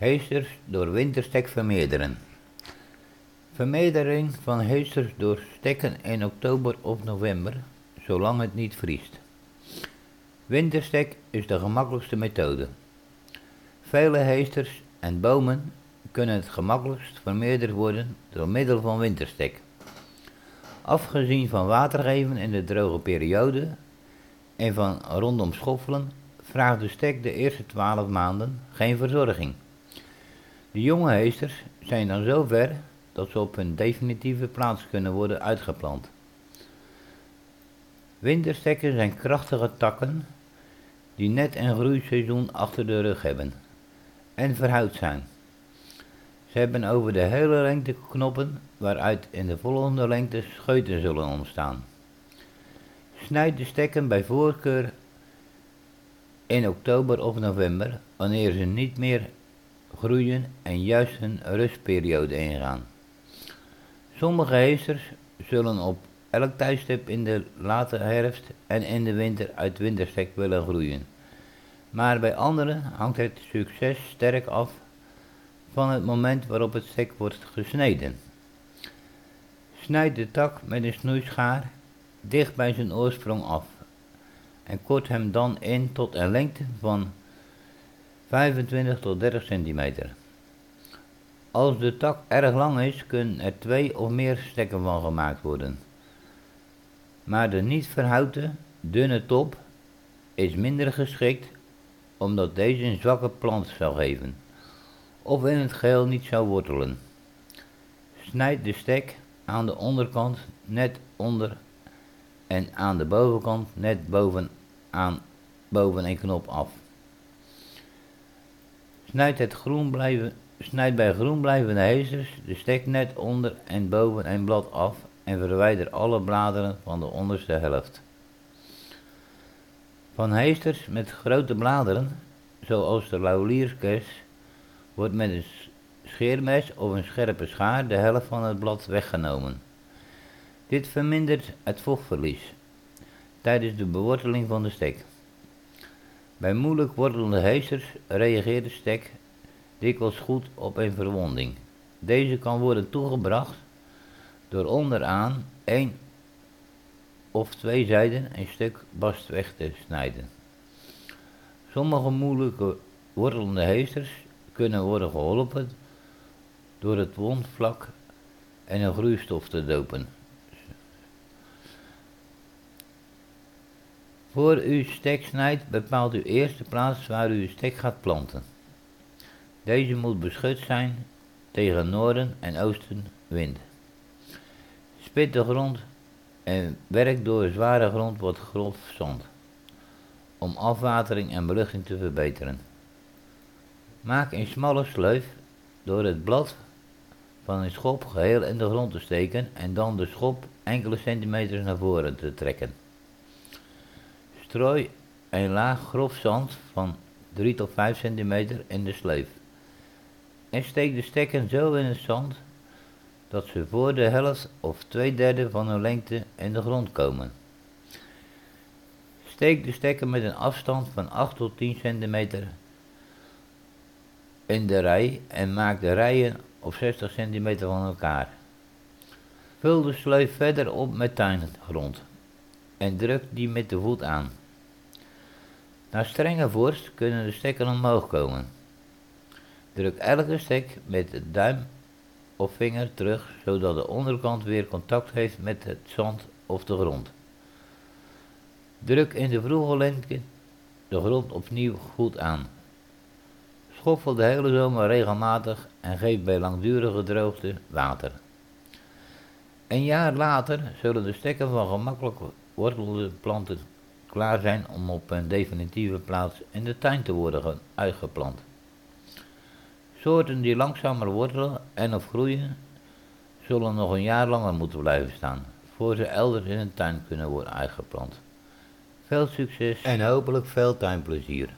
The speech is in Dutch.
Heesters door winterstek vermeerderen. Vermeerdering van heesters door stekken in oktober of november, zolang het niet vriest. Winterstek is de gemakkelijkste methode. Vele heesters en bomen kunnen het gemakkelijkst vermeerderd worden door middel van winterstek. Afgezien van watergeven in de droge periode en van rondom schoffelen, vraagt de stek de eerste twaalf maanden geen verzorging. De jonge heesters zijn dan zo ver dat ze op hun definitieve plaats kunnen worden uitgeplant. Winterstekken zijn krachtige takken die net een groeiseizoen achter de rug hebben en verhuid zijn. Ze hebben over de hele lengte knoppen waaruit in de volgende lengte scheuten zullen ontstaan. Snijd de stekken bij voorkeur in oktober of november wanneer ze niet meer groeien en juist hun rustperiode ingaan. Sommige heesters zullen op elk tijdstip in de late herfst en in de winter uit winterstek willen groeien. Maar bij anderen hangt het succes sterk af van het moment waarop het stek wordt gesneden. Snijd de tak met een snoeischaar dicht bij zijn oorsprong af en kort hem dan in tot een lengte van 25 tot 30 centimeter. Als de tak erg lang is, kunnen er twee of meer stekken van gemaakt worden. Maar de niet verhouten, dunne top is minder geschikt omdat deze een zwakke plant zou geven, of in het geheel niet zou wortelen. Snijd de stek aan de onderkant net onder en aan de bovenkant net bovenaan boven een knop af. Snijd, groen blijven, bij groen blijvende heesters de stek net onder en boven een blad af en verwijder alle bladeren van de onderste helft. Van heesters met grote bladeren, zoals de laulierskers, wordt met een scheermes of een scherpe schaar de helft van het blad weggenomen. Dit vermindert het vochtverlies tijdens de beworteling van de stek. Bij moeilijk wortelende heesters reageert de stek dikwijls goed op een verwonding. Deze kan worden toegebracht door onderaan één of twee zijden een stuk bast weg te snijden. Sommige moeilijke wortelende heesters kunnen worden geholpen door het wondvlak en een groeistof te dopen. Voor u stek snijdt bepaalt u eerst de plaats waar u uw stek gaat planten. Deze moet beschut zijn tegen noorden en oosten wind. Spit de grond en werk door zware grond wat grof zand, om afwatering en beluchting te verbeteren. Maak een smalle sleuf door het blad van een schop geheel in de grond te steken en dan de schop enkele centimeters naar voren te trekken. Strooi een laag grof zand van 3 tot 5 centimeter in de sleuf. En steek de stekken zo in het zand dat ze voor de helft of twee derde van hun lengte in de grond komen. Steek de stekken met een afstand van 8 tot 10 centimeter in de rij en maak de rijen op 60 centimeter van elkaar. Vul de sleuf verder op met tuingrond en druk die met de voet aan. Na strenge vorst kunnen de stekken omhoog komen. Druk elke stek met de duim of vinger terug, zodat de onderkant weer contact heeft met het zand of de grond. Druk in de vroege lente de grond opnieuw goed aan. Schoffel de hele zomer regelmatig en geef bij langdurige droogte water. Een jaar later zullen de stekken van gemakkelijk wortelende planten klaar zijn om op een definitieve plaats in de tuin te worden uitgeplant. Soorten die langzamer wortelen en of groeien, zullen nog een jaar langer moeten blijven staan, voor ze elders in een tuin kunnen worden uitgeplant. Veel succes en hopelijk veel tuinplezier.